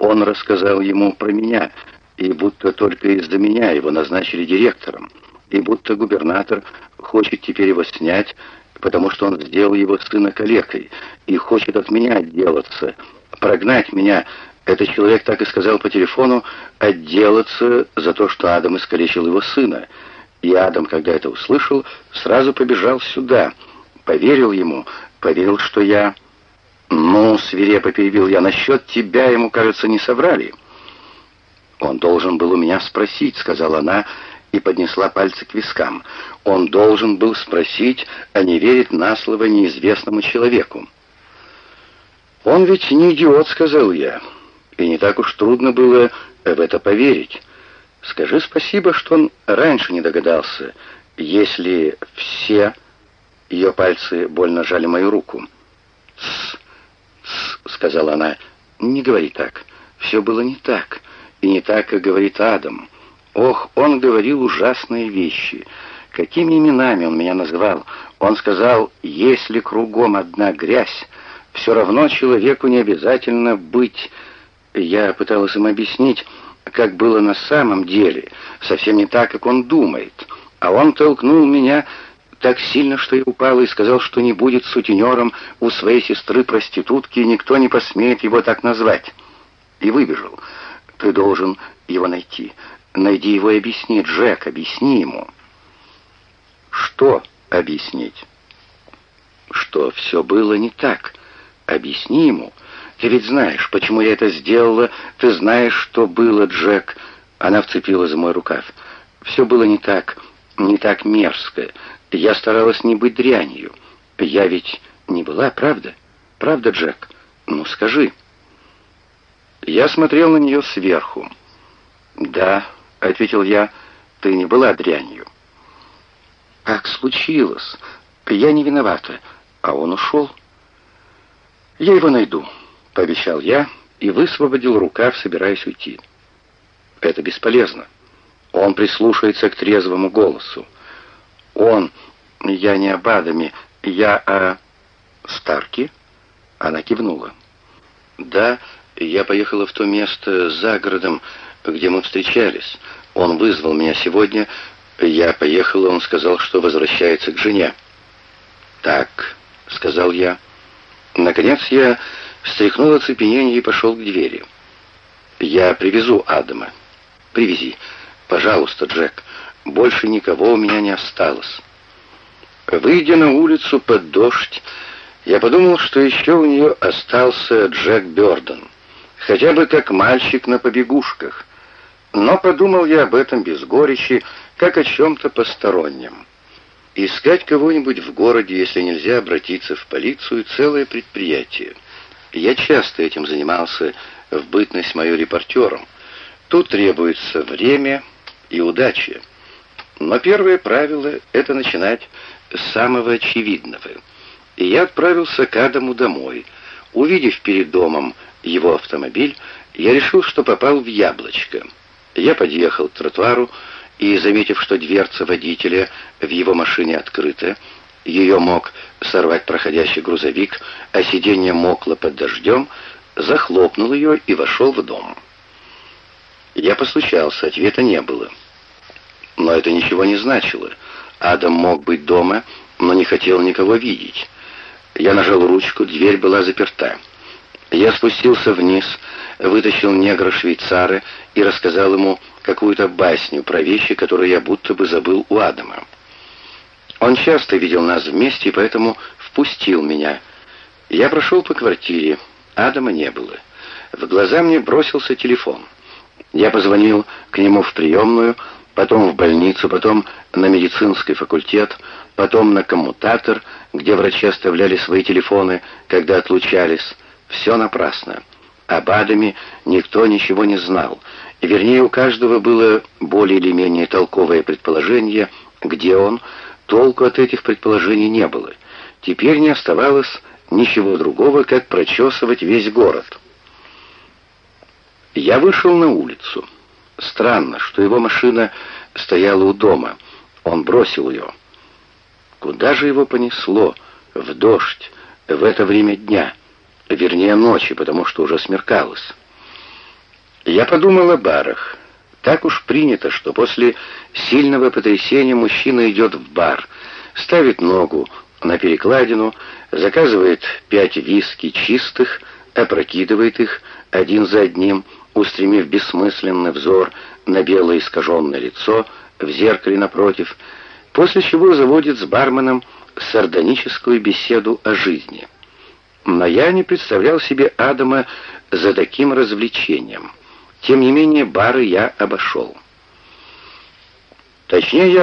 Он рассказал ему про меня, и будто только из-за меня его назначили директором, и будто губернатор хочет теперь его снять, потому что он сделал его сына калекой, и хочет от меня отделаться, прогнать меня, этот человек так и сказал по телефону, отделаться за то, что Адам искалечил его сына. И Адам, когда это услышал, сразу побежал сюда, поверил ему, поверил, что я... «Ну, свирепо перебил я, насчет тебя ему, кажется, не соврали». «Он должен был у меня спросить», — сказала она и поднесла пальцы к вискам. «Он должен был спросить, а не верить на слово неизвестному человеку». «Он ведь не идиот», — сказал я, и не так уж трудно было в это поверить. Скажи спасибо, что он раньше не догадался, если все... Ее пальцы больно жали мою руку. Сказала она, — «не говори так. Все было не так, и не так, как говорит Адам. Ох, он говорил ужасные вещи. Какими именами он меня называл? Он сказал, если кругом одна грязь, все равно человеку не обязательно быть... Я пыталась им объяснить, как было на самом деле, совсем не так, как он думает. А он толкнул меня так сильно, что я упала и сказал, что не будет сутенером у своей сестры-проститутки, и никто не посмеет его так назвать. И выбежал. Ты должен его найти. Найди его и объясни, Джек, объясни ему. Что объяснить? Что все было не так. Объясни ему. Ты ведь знаешь, почему я это сделала. Ты знаешь, что было, Джек. Она вцепилась в мой рукав. Все было не так, не так мерзко. Я старалась не быть дрянью. Я ведь не была, правда? Правда, Джек? Ну, скажи. Я смотрел на нее сверху. «Да», — ответил я, — «ты не была дрянью». «Как случилось? Я не виновата, а он ушел». «Я его найду», — пообещал я и высвободил рукав, собираясь уйти. «Это бесполезно. Он прислушается к трезвому голосу. Он... Я не об Адаме, я о... Старке?» Она кивнула. «Да, я поехала в то место за городом, где мы встречались. Он вызвал меня сегодня. Я поехала, он сказал, что возвращается к жене». «Так», — сказал я, — Наконец я стряхнул оцепенение и пошел к двери. «Я привезу Адама». «Привези. Пожалуйста, Джек. Больше никого у меня не осталось». Выйдя на улицу под дождь, я подумал, что еще у нее остался Джек Бёрден. Хотя бы как мальчик на побегушках. Но подумал я об этом без горечи, как о чем-то постороннем. Искать кого-нибудь в городе, если нельзя обратиться в полицию, целое предприятие. Я часто этим занимался в бытность мою репортером. Тут требуется время и удача. Но первое правило — это начинать с самого очевидного. И я отправился к Адаму домой. Увидев перед домом его автомобиль, я решил, что попал в яблочко. Я подъехал к тротуару, и, заметив, что дверца водителя в его машине открыта, ее мог сорвать проходящий грузовик, а сиденье мокло под дождем, захлопнул ее и вошел в дом. Я постучался, ответа не было. Но это ничего не значило. Адам мог быть дома, но не хотел никого видеть. Я нажал ручку, дверь была заперта. Я спустился вниз, вытащил негра-швейцара и рассказал ему какую-то басню про вещи, которые я будто бы забыл у Адама. Он часто видел нас вместе, и поэтому впустил меня. Я прошел по квартире. Адама не было. В глаза мне бросился телефон. Я позвонил к нему в приемную, потом в больницу, потом на медицинский факультет, потом на коммутатор, где врачи оставляли свои телефоны, когда отлучались. Все напрасно. Об Адаме никто ничего не знал. Вернее, у каждого было более или менее толковое предположение, где он, толку от этих предположений не было. Теперь не оставалось ничего другого, как прочесывать весь город. Я вышел на улицу. Странно, что его машина стояла у дома. Он бросил ее. Куда же его понесло? В дождь, в это время дня. Вернее, ночи, потому что уже смеркалось. Я подумал о барах. Так уж принято, что после сильного потрясения мужчина идет в бар, ставит ногу на перекладину, заказывает пять виски чистых, опрокидывает их один за одним, устремив бессмысленный взор на белое искаженное лицо в зеркале напротив, после чего заводит с барменом сардоническую беседу о жизни. Но я не представлял себе Адама за таким развлечением. Тем не менее, бары я обошел. Точнее, я